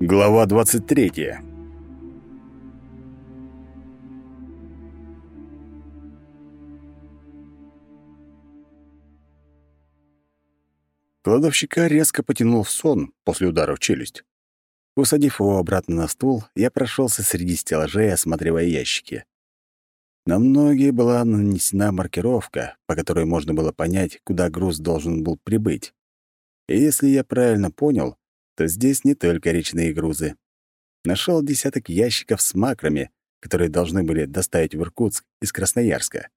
Глава 23. Кладовщика резко потянул в сон после удара в челюсть. Усадив его обратно на стул, я прошелся среди стеллажей, осматривая ящики. На многие была нанесена маркировка, по которой можно было понять, куда груз должен был прибыть. И если я правильно понял, то здесь не только речные грузы. Нашел десяток ящиков с макрами, которые должны были доставить в Иркутск из Красноярска.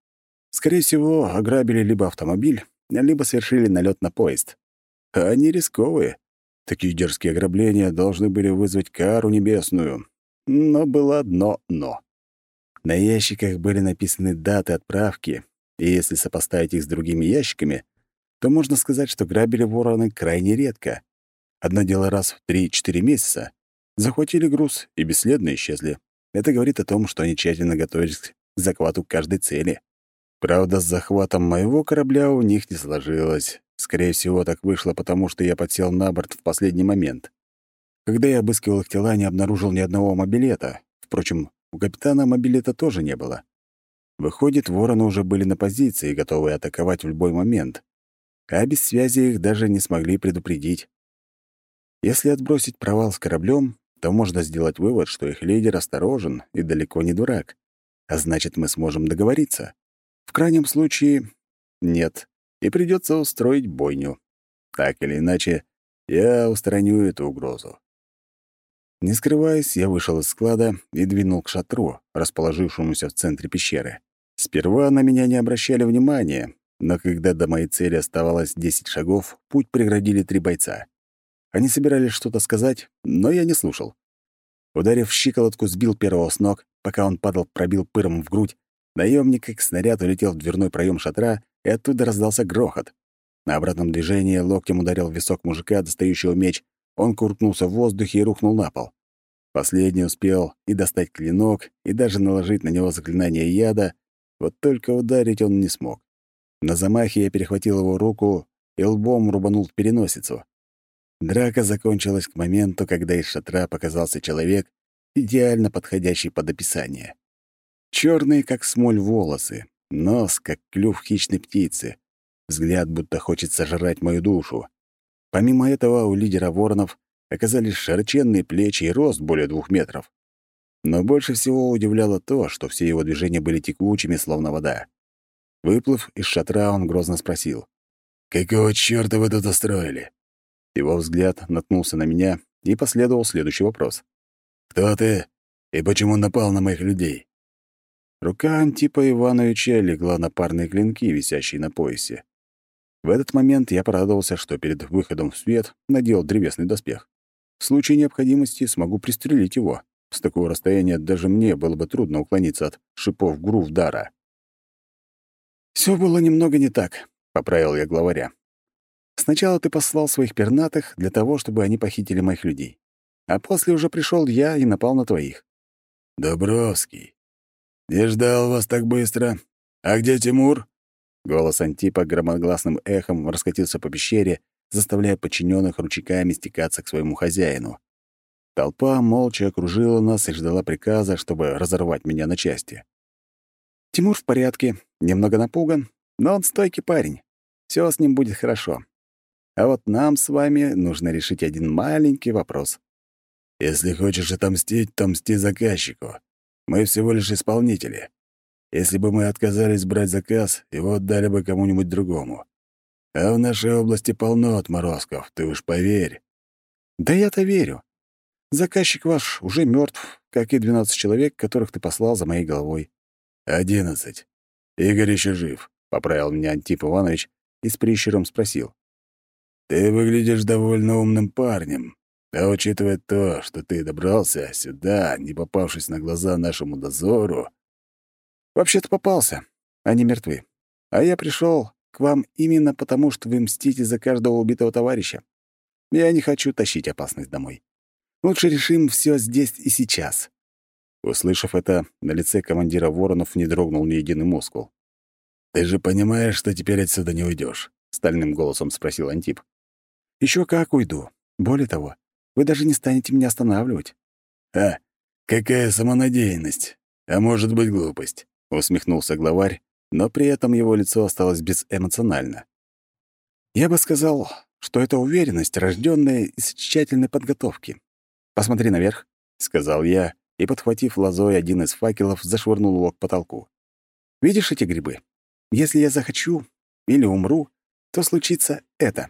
Скорее всего, ограбили либо автомобиль, либо совершили налет на поезд. А они рисковые. Такие дерзкие ограбления должны были вызвать кару небесную. Но было одно «но». На ящиках были написаны даты отправки, и если сопоставить их с другими ящиками, то можно сказать, что грабили вороны крайне редко. Одно дело раз в 3-4 месяца. Захватили груз и бесследно исчезли. Это говорит о том, что они тщательно готовились к захвату каждой цели. Правда, с захватом моего корабля у них не сложилось. Скорее всего, так вышло, потому что я подсел на борт в последний момент. Когда я обыскивал их тела, не обнаружил ни одного мобилета. Впрочем, у капитана мобилета тоже не было. Выходит, вороны уже были на позиции, готовые атаковать в любой момент. А без связи их даже не смогли предупредить. Если отбросить провал с кораблем, то можно сделать вывод, что их лидер осторожен и далеко не дурак. А значит, мы сможем договориться. В крайнем случае — нет, и придется устроить бойню. Так или иначе, я устраню эту угрозу. Не скрываясь, я вышел из склада и двинул к шатру, расположившемуся в центре пещеры. Сперва на меня не обращали внимания, но когда до моей цели оставалось 10 шагов, путь преградили три бойца. Они собирались что-то сказать, но я не слушал. Ударив щиколотку, сбил первого с ног, пока он падал, пробил пыром в грудь. Наемник, как снаряд, улетел в дверной проем шатра, и оттуда раздался грохот. На обратном движении локтем ударил висок мужика, достающего меч. Он куркнулся в воздухе и рухнул на пол. Последний успел и достать клинок, и даже наложить на него заклинание яда, вот только ударить он не смог. На замахе я перехватил его руку и лбом рубанул в переносицу. Драка закончилась к моменту, когда из шатра показался человек, идеально подходящий под описание. Черные, как смоль, волосы, нос, как клюв хищной птицы, взгляд, будто хочет сожрать мою душу. Помимо этого, у лидера воронов оказались широченные плечи и рост более двух метров. Но больше всего удивляло то, что все его движения были текучими, словно вода. Выплыв из шатра, он грозно спросил. «Какого чёрта вы тут устроили?» Его взгляд наткнулся на меня, и последовал следующий вопрос. «Кто ты и почему напал на моих людей?» Рука Антипа Ивановича легла на парные клинки, висящие на поясе. В этот момент я порадовался, что перед выходом в свет надел древесный доспех. В случае необходимости смогу пристрелить его. С такого расстояния даже мне было бы трудно уклониться от шипов грув дара. Все было немного не так», — поправил я главаря. Сначала ты послал своих пернатых для того, чтобы они похитили моих людей. А после уже пришел я и напал на твоих. Добровский. Не ждал вас так быстро. А где Тимур? Голос Антипа громогласным эхом раскатился по пещере, заставляя подчиненных ручейками стекаться к своему хозяину. Толпа молча окружила нас и ждала приказа, чтобы разорвать меня на части. Тимур в порядке, немного напуган, но он стойкий парень. Все с ним будет хорошо. А вот нам с вами нужно решить один маленький вопрос. Если хочешь отомстить, то мсти заказчику. Мы всего лишь исполнители. Если бы мы отказались брать заказ, его отдали бы кому-нибудь другому. А в нашей области полно отморозков, ты уж поверь. Да я-то верю. Заказчик ваш уже мертв, как и 12 человек, которых ты послал за моей головой. Одиннадцать. Игорь еще жив, — поправил меня Антип Иванович и с прищуром спросил. Ты выглядишь довольно умным парнем. А учитывая то, что ты добрался сюда, не попавшись на глаза нашему дозору... Вообще-то попался. Они мертвы. А я пришел к вам именно потому, что вы мстите за каждого убитого товарища. Я не хочу тащить опасность домой. Лучше решим все здесь и сейчас». Услышав это, на лице командира Воронов не дрогнул ни единый мускул. «Ты же понимаешь, что теперь отсюда не уйдешь. — стальным голосом спросил Антип. Еще как уйду. Более того, вы даже не станете меня останавливать». «А, какая самонадеянность! А может быть, глупость!» — усмехнулся главарь, но при этом его лицо осталось безэмоционально. «Я бы сказал, что это уверенность, рожденная из тщательной подготовки. Посмотри наверх», — сказал я, и, подхватив лозой один из факелов, зашвырнул его к потолку. «Видишь эти грибы? Если я захочу или умру, то случится это».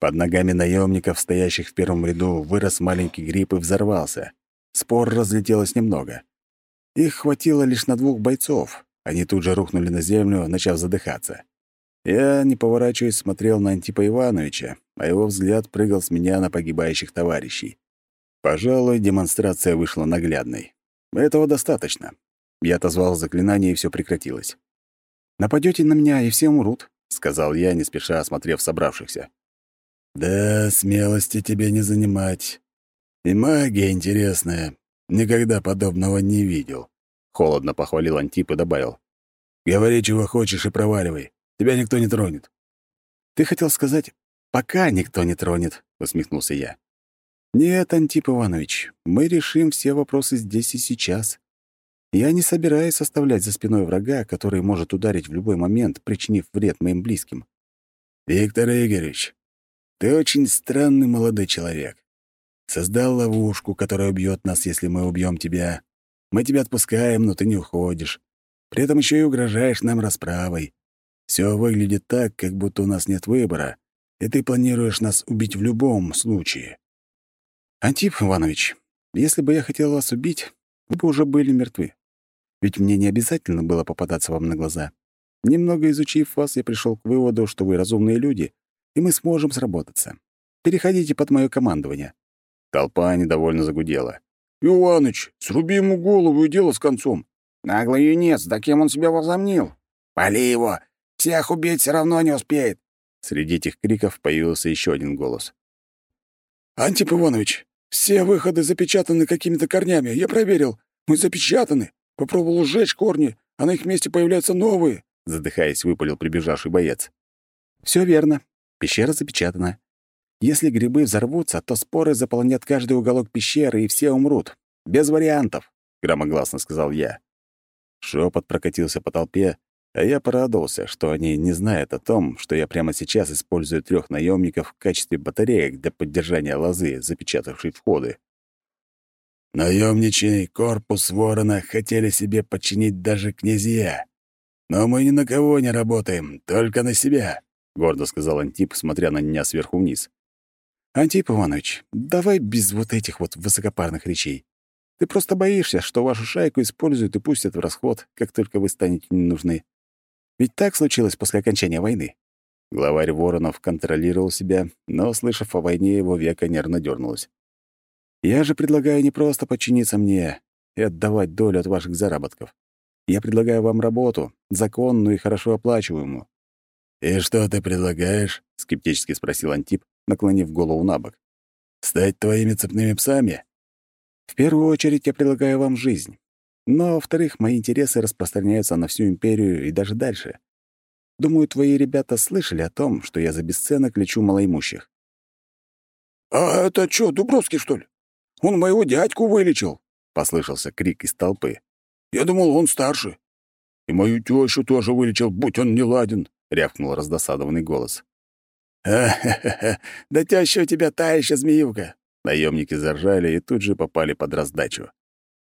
Под ногами наемников, стоящих в первом ряду, вырос маленький гриб и взорвался. Спор разлетелось немного. Их хватило лишь на двух бойцов. Они тут же рухнули на землю, начав задыхаться. Я, не поворачиваясь, смотрел на Антипа Ивановича, а его взгляд прыгал с меня на погибающих товарищей. Пожалуй, демонстрация вышла наглядной. Этого достаточно. Я отозвал заклинание, и все прекратилось. «Нападете на меня, и все умрут», — сказал я, не спеша осмотрев собравшихся. «Да, смелости тебе не занимать. И магия интересная. Никогда подобного не видел», — холодно похвалил Антип и добавил. «Говори, чего хочешь, и проваливай. Тебя никто не тронет». «Ты хотел сказать, пока никто не тронет», — усмехнулся я. «Нет, Антип Иванович, мы решим все вопросы здесь и сейчас. Я не собираюсь оставлять за спиной врага, который может ударить в любой момент, причинив вред моим близким». «Виктор Игоревич, ты очень странный молодой человек. Создал ловушку, которая убьет нас, если мы убьем тебя. Мы тебя отпускаем, но ты не уходишь. При этом еще и угрожаешь нам расправой. Все выглядит так, как будто у нас нет выбора, и ты планируешь нас убить в любом случае. «Антип Иванович, если бы я хотел вас убить, вы бы уже были мертвы. Ведь мне не обязательно было попадаться вам на глаза. Немного изучив вас, я пришел к выводу, что вы разумные люди, и мы сможем сработаться. Переходите под мое командование». Толпа недовольно загудела. «Иваныч, сруби ему голову и дело с концом». «Наглый юнец, да кем он себя возомнил?» «Пали его! Всех убить все равно не успеет!» Среди этих криков появился еще один голос. «Антип Иванович, все выходы запечатаны какими-то корнями. Я проверил. Мы запечатаны. Попробовал сжечь корни, а на их месте появляются новые», — задыхаясь, выпалил прибежавший боец. Все верно. Пещера запечатана. Если грибы взорвутся, то споры заполнят каждый уголок пещеры, и все умрут. Без вариантов», — громогласно сказал я. Шепот прокатился по толпе, а я порадовался, что они не знают о том, что я прямо сейчас использую трех наемников в качестве батареек для поддержания лозы, запечатавшей входы. Наемничий корпус ворона хотели себе подчинить даже князья. Но мы ни на кого не работаем, только на себя, — гордо сказал Антип, смотря на меня сверху вниз. «Антип Иванович, давай без вот этих вот высокопарных речей. Ты просто боишься, что вашу шайку используют и пустят в расход, как только вы станете не нужны. Ведь так случилось после окончания войны. Главарь Воронов контролировал себя, но, услышав о войне, его века нервно дернулось. Я же предлагаю не просто подчиниться мне и отдавать долю от ваших заработков. Я предлагаю вам работу, законную и хорошо оплачиваемую. «И что ты предлагаешь?» — скептически спросил Антип, наклонив голову на бок. «Стать твоими цепными псами?» «В первую очередь я предлагаю вам жизнь. Но, во-вторых, мои интересы распространяются на всю империю и даже дальше. Думаю, твои ребята слышали о том, что я за бесценок лечу малоимущих». «А это что, Дубровский, что ли? Он моего дядьку вылечил!» — послышался крик из толпы. «Я думал, он старше. И мою тещу тоже вылечил, будь он не ладен!» — рявкнул раздосадованный голос. «Ха-ха-ха! Да теща у тебя та еще змеюка!» Наемники заржали и тут же попали под раздачу.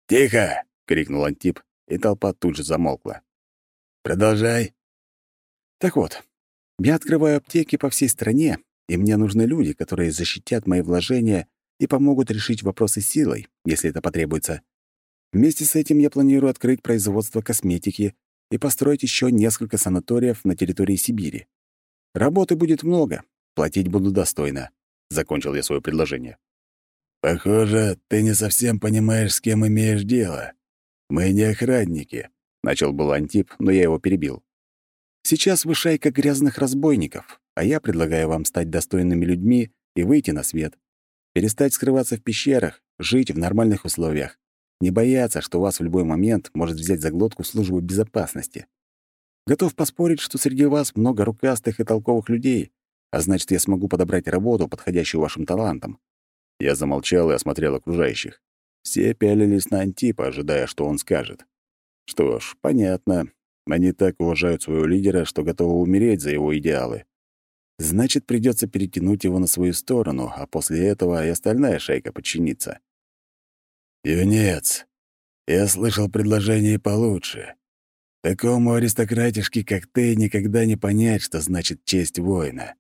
«Тихо! — крикнул Антип, и толпа тут же замолкла. «Продолжай». «Так вот, я открываю аптеки по всей стране, и мне нужны люди, которые защитят мои вложения и помогут решить вопросы силой, если это потребуется. Вместе с этим я планирую открыть производство косметики и построить еще несколько санаториев на территории Сибири. Работы будет много, платить буду достойно», — закончил я свое предложение. «Похоже, ты не совсем понимаешь, с кем имеешь дело. «Мы не охранники», — начал был Антип, но я его перебил. «Сейчас вы шайка грязных разбойников, а я предлагаю вам стать достойными людьми и выйти на свет. Перестать скрываться в пещерах, жить в нормальных условиях. Не бояться, что вас в любой момент может взять за глотку службу безопасности. Готов поспорить, что среди вас много рукастых и толковых людей, а значит, я смогу подобрать работу, подходящую вашим талантам». Я замолчал и осмотрел окружающих. Все пялились на Антипа, ожидая, что он скажет. Что ж, понятно. Они так уважают своего лидера, что готовы умереть за его идеалы. Значит, придется перетянуть его на свою сторону, а после этого и остальная шайка подчинится. «Юнец, я слышал предложение получше. Такому аристократишке, как ты, никогда не понять, что значит честь воина.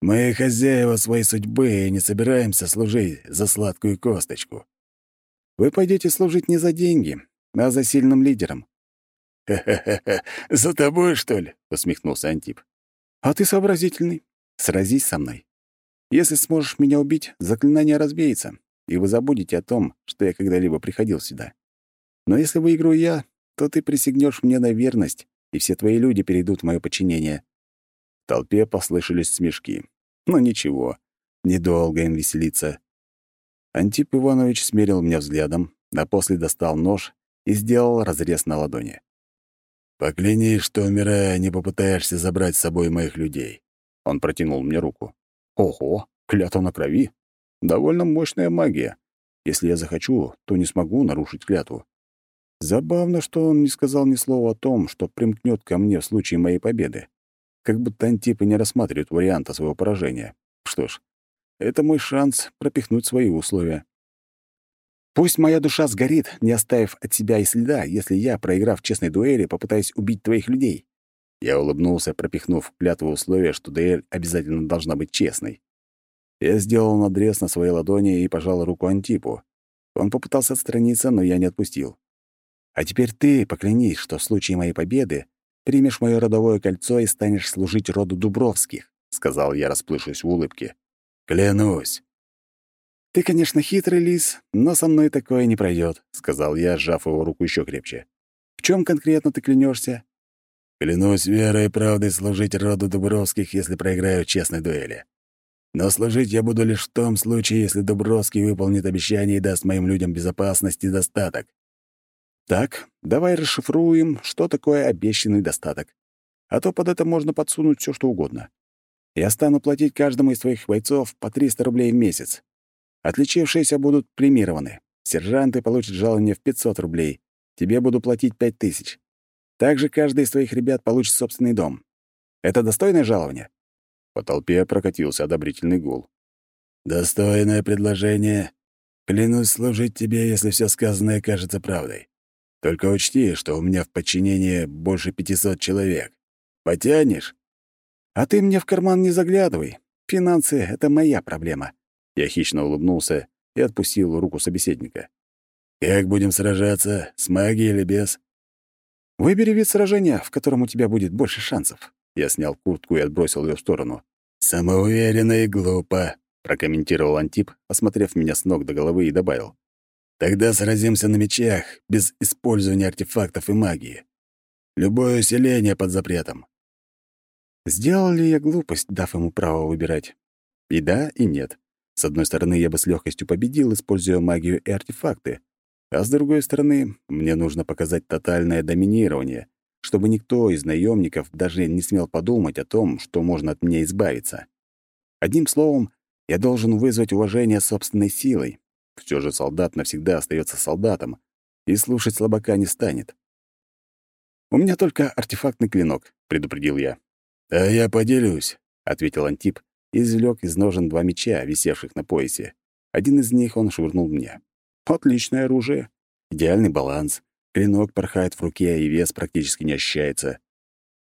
Мы хозяева своей судьбы и не собираемся служить за сладкую косточку. Вы пойдете служить не за деньги, а за сильным лидером. «Ха-ха-ха! За тобой, что ли?» — усмехнулся Антип. «А ты сообразительный. Сразись со мной. Если сможешь меня убить, заклинание разбеется, и вы забудете о том, что я когда-либо приходил сюда. Но если выиграю я, то ты присягнешь мне на верность, и все твои люди перейдут в мое подчинение». В толпе послышались смешки. Но ничего, недолго им веселиться. Антип Иванович смерил меня взглядом, а после достал нож и сделал разрез на ладони. «Поклянись, что, умирая, не попытаешься забрать с собой моих людей». Он протянул мне руку. «Ого, клятва на крови. Довольно мощная магия. Если я захочу, то не смогу нарушить клятву. Забавно, что он не сказал ни слова о том, что примкнет ко мне в случае моей победы. Как будто Антип не рассматривает варианта своего поражения. Что ж, это мой шанс пропихнуть свои условия. Пусть моя душа сгорит, не оставив от себя и следа, если я, проиграв в честной дуэли, попытаюсь убить твоих людей. Я улыбнулся, пропихнув клятву условия, что дуэль обязательно должна быть честной. Я сделал надрез на своей ладони и пожал руку Антипу. Он попытался отстраниться, но я не отпустил. «А теперь ты поклянись, что в случае моей победы примешь мое родовое кольцо и станешь служить роду Дубровских», — сказал я, расплывшись в улыбке. «Клянусь». «Ты, конечно, хитрый лис, но со мной такое не пройдет, сказал я, сжав его руку еще крепче. «В чем конкретно ты клянешься? «Клянусь верой и правдой служить роду Дубровских, если проиграю в честной дуэли. Но служить я буду лишь в том случае, если Дубровский выполнит обещание и даст моим людям безопасность и достаток». «Так, давай расшифруем, что такое обещанный достаток. А то под это можно подсунуть все, что угодно. Я стану платить каждому из твоих бойцов по 300 рублей в месяц. Отличившиеся будут премированы. Сержанты получат жалование в 500 рублей. Тебе буду платить 5000. Также каждый из твоих ребят получит собственный дом. Это достойное жалование?» По толпе прокатился одобрительный гул. «Достойное предложение. Клянусь служить тебе, если все сказанное кажется правдой. Только учти, что у меня в подчинении больше 500 человек. Потянешь?» «А ты мне в карман не заглядывай. Финансы — это моя проблема. Я хищно улыбнулся и отпустил руку собеседника. «Как будем сражаться? С магией или без?» «Выбери вид сражения, в котором у тебя будет больше шансов». Я снял куртку и отбросил ее в сторону. «Самоуверенно и глупо», — прокомментировал Антип, осмотрев меня с ног до головы и добавил. «Тогда сразимся на мечах, без использования артефактов и магии. Любое усиление под запретом». Сделал ли я глупость, дав ему право выбирать? И да, и нет. С одной стороны, я бы с легкостью победил, используя магию и артефакты. А с другой стороны, мне нужно показать тотальное доминирование, чтобы никто из наемников даже не смел подумать о том, что можно от меня избавиться. Одним словом, я должен вызвать уважение собственной силой. Все же солдат навсегда остается солдатом, и слушать слабака не станет. «У меня только артефактный клинок», — предупредил я. «А я поделюсь», — ответил Антип, и извлек из ножен два меча, висевших на поясе. Один из них он швырнул мне. Отличное оружие. Идеальный баланс. Клинок порхает в руке, и вес практически не ощущается.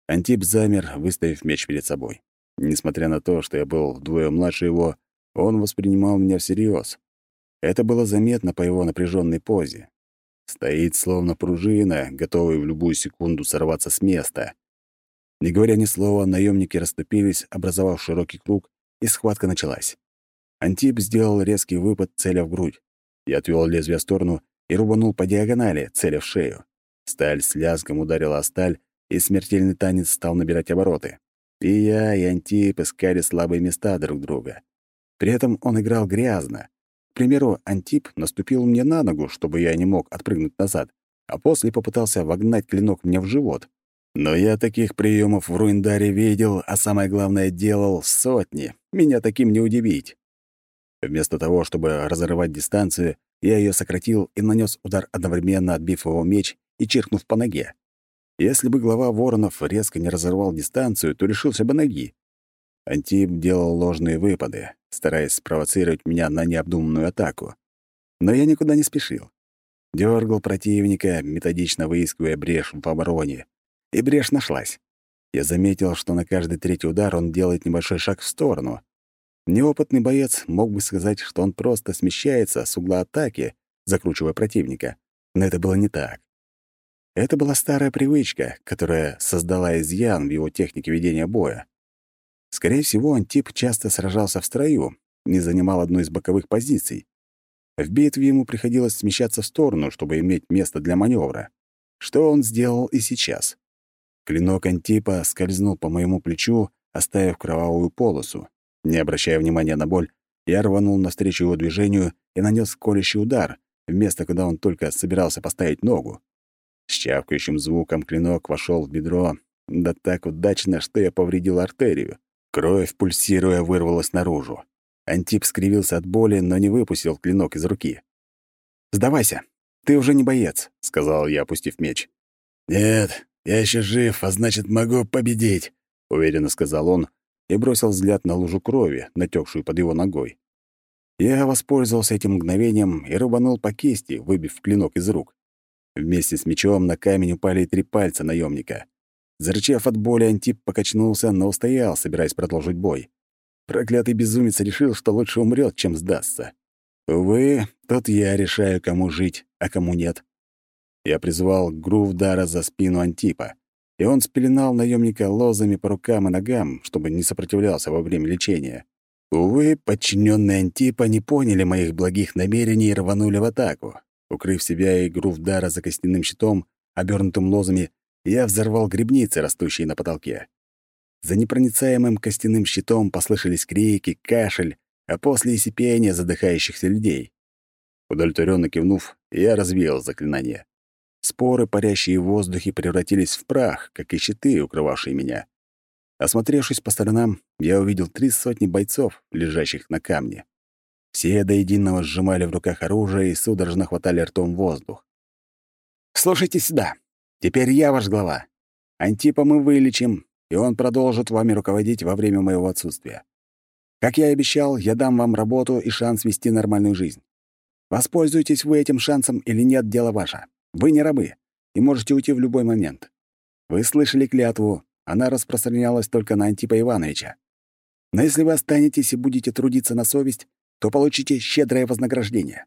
Антип замер, выставив меч перед собой. Несмотря на то, что я был вдвое младше его, он воспринимал меня всерьез. Это было заметно по его напряженной позе. Стоит словно пружина, готовый в любую секунду сорваться с места. Не говоря ни слова, наемники расступились, образовав широкий круг, и схватка началась. Антип сделал резкий выпад, целя в грудь. Я отвел лезвие в сторону и рубанул по диагонали, целя в шею. Сталь с лязгом ударила о сталь, и смертельный танец стал набирать обороты. И я, и Антип искали слабые места друг друга. При этом он играл грязно. К примеру, Антип наступил мне на ногу, чтобы я не мог отпрыгнуть назад, а после попытался вогнать клинок мне в живот. Но я таких приемов в Руиндаре видел, а самое главное, делал сотни. Меня таким не удивить. Вместо того, чтобы разорвать дистанцию, я ее сократил и нанес удар одновременно, отбив его меч и чиркнув по ноге. Если бы глава воронов резко не разорвал дистанцию, то лишился бы ноги. Антип делал ложные выпады, стараясь спровоцировать меня на необдуманную атаку. Но я никуда не спешил. Дёргал противника, методично выискивая брешь в обороне. И брешь нашлась. Я заметил, что на каждый третий удар он делает небольшой шаг в сторону. Неопытный боец мог бы сказать, что он просто смещается с угла атаки, закручивая противника. Но это было не так. Это была старая привычка, которая создала изъян в его технике ведения боя. Скорее всего, Антип часто сражался в строю, не занимал одну из боковых позиций. В битве ему приходилось смещаться в сторону, чтобы иметь место для маневра. Что он сделал и сейчас. Клинок Антипа скользнул по моему плечу, оставив кровавую полосу. Не обращая внимания на боль, я рванул навстречу его движению и нанес колющий удар, вместо когда он только собирался поставить ногу. С чавкающим звуком клинок вошел в бедро, да так удачно, что я повредил артерию. Кровь, пульсируя, вырвалась наружу. Антип скривился от боли, но не выпустил клинок из руки. «Сдавайся, ты уже не боец», — сказал я, опустив меч. «Нет, я еще жив, а значит, могу победить», — уверенно сказал он и бросил взгляд на лужу крови, натекшую под его ногой. Я воспользовался этим мгновением и рубанул по кисти, выбив клинок из рук. Вместе с мечом на камень упали три пальца наемника. Зарычав от боли, Антип покачнулся, но устоял, собираясь продолжить бой. Проклятый безумец решил, что лучше умрет, чем сдастся. Увы, тут я решаю, кому жить, а кому нет. Я призвал Грувдара за спину Антипа, и он спеленал наемника лозами по рукам и ногам, чтобы не сопротивлялся во время лечения. Увы, подчиненные Антипа не поняли моих благих намерений и рванули в атаку. Укрыв себя и Грувдара за костяным щитом, обернутым лозами, я взорвал грибницы, растущие на потолке. За непроницаемым костяным щитом послышались крики, кашель, а после и сипение задыхающихся людей. Удовлетворенно кивнув, я развеял заклинание. Споры, парящие в воздухе, превратились в прах, как и щиты, укрывавшие меня. Осмотревшись по сторонам, я увидел три сотни бойцов, лежащих на камне. Все до единого сжимали в руках оружие и судорожно хватали ртом воздух. «Слушайте сюда. Теперь я ваш глава. Антипа мы вылечим, и он продолжит вами руководить во время моего отсутствия. Как я и обещал, я дам вам работу и шанс вести нормальную жизнь. Воспользуетесь вы этим шансом или нет, дело ваше. Вы не рабы и можете уйти в любой момент. Вы слышали клятву, она распространялась только на Антипа Ивановича. Но если вы останетесь и будете трудиться на совесть, то получите щедрое вознаграждение.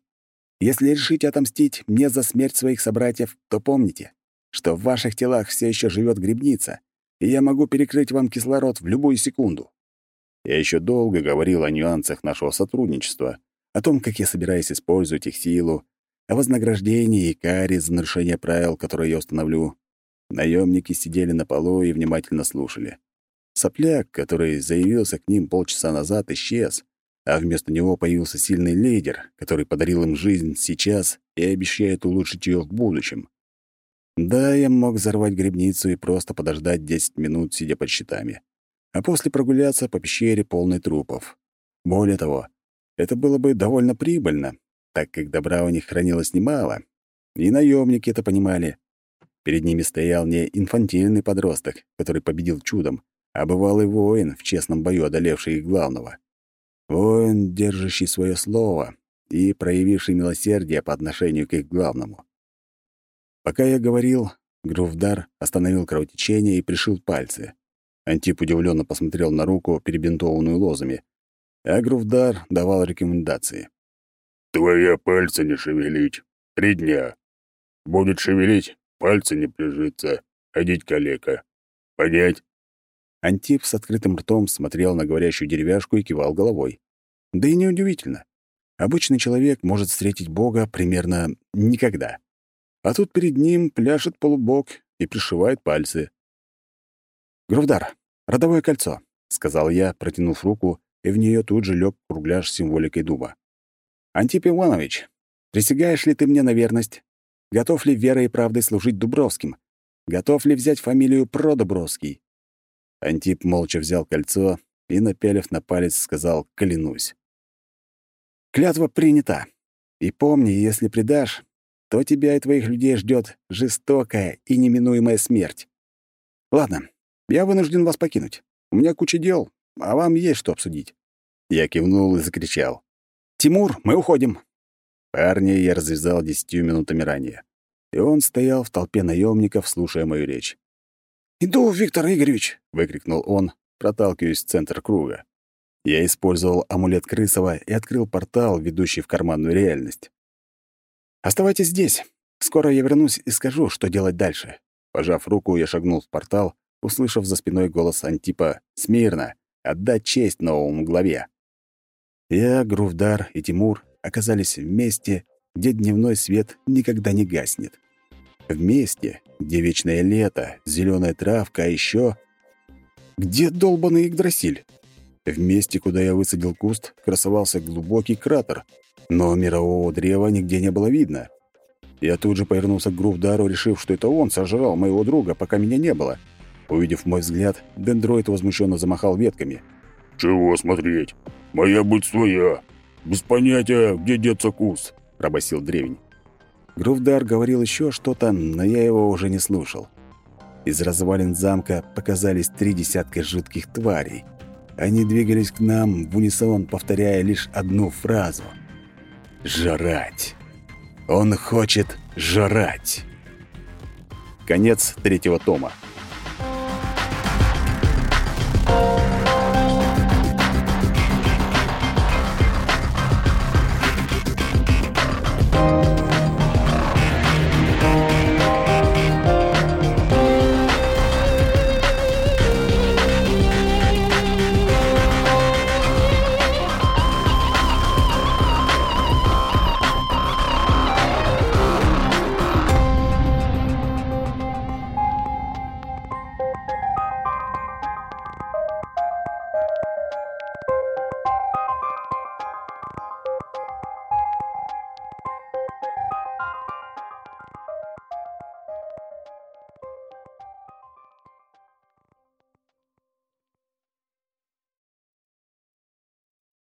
Если решите отомстить мне за смерть своих собратьев, то помните, что в ваших телах все еще живет грибница, и я могу перекрыть вам кислород в любую секунду. Я еще долго говорил о нюансах нашего сотрудничества, о том, как я собираюсь использовать их силу, о вознаграждении и каре за нарушение правил, которые я установлю. Наемники сидели на полу и внимательно слушали. Сопляк, который заявился к ним полчаса назад, исчез, а вместо него появился сильный лидер, который подарил им жизнь сейчас и обещает улучшить ее в будущем. Да, я мог взорвать грибницу и просто подождать 10 минут, сидя под щитами, а после прогуляться по пещере полной трупов. Более того, это было бы довольно прибыльно, так как добра у них хранилось немало, и наемники это понимали. Перед ними стоял не инфантильный подросток, который победил чудом, а бывалый воин, в честном бою одолевший их главного. Воин, держащий свое слово и проявивший милосердие по отношению к их главному. Пока я говорил, Грувдар остановил кровотечение и пришил пальцы. Антип удивленно посмотрел на руку, перебинтованную лозами, а Грувдар давал рекомендации. «Твоя пальцы не шевелить. Три дня. Будет шевелить, пальцы не прижиться. Ходить калека. Понять?» Антип с открытым ртом смотрел на говорящую деревяшку и кивал головой. Да и неудивительно. Обычный человек может встретить Бога примерно никогда а тут перед ним пляшет полубог и пришивает пальцы. «Грувдар, родовое кольцо», — сказал я, протянув руку, и в нее тут же лег кругляш с символикой дуба. «Антип Иванович, присягаешь ли ты мне на верность? Готов ли верой и правдой служить Дубровским? готов ли взять фамилию Продобровский?» Антип молча взял кольцо и, напялив на палец, сказал «клянусь». «Клятва принята. И помни, если предашь, то тебя и твоих людей ждет жестокая и неминуемая смерть. Ладно, я вынужден вас покинуть. У меня куча дел, а вам есть что обсудить». Я кивнул и закричал. «Тимур, мы уходим!» Парня я развязал десятью минутами ранее, и он стоял в толпе наемников, слушая мою речь. «Иду, Виктор Игоревич!» — выкрикнул он, проталкиваясь в центр круга. Я использовал амулет Крысова и открыл портал, ведущий в карманную реальность. «Оставайтесь здесь. Скоро я вернусь и скажу, что делать дальше». Пожав руку, я шагнул в портал, услышав за спиной голос Антипа «Смирно! Отдать честь новому главе!» Я, Грувдар и Тимур оказались вместе, где дневной свет никогда не гаснет. Вместе, где вечное лето, зеленая травка, а еще... Где долбанный Игдрасиль? В месте, куда я высадил куст, красовался глубокий кратер, но мирового древа нигде не было видно. Я тут же повернулся к Грувдару, решив, что это он сожрал моего друга, пока меня не было. Увидев мой взгляд, дендроид возмущенно замахал ветками. «Чего смотреть? Моя быть своя. Без понятия, где деться куст», — пробасил древень. Грувдар говорил еще что-то, но я его уже не слушал. Из развалин замка показались три десятка жутких тварей. Они двигались к нам в унисон, повторяя лишь одну фразу. «Жрать! Он хочет жрать!» Конец третьего тома.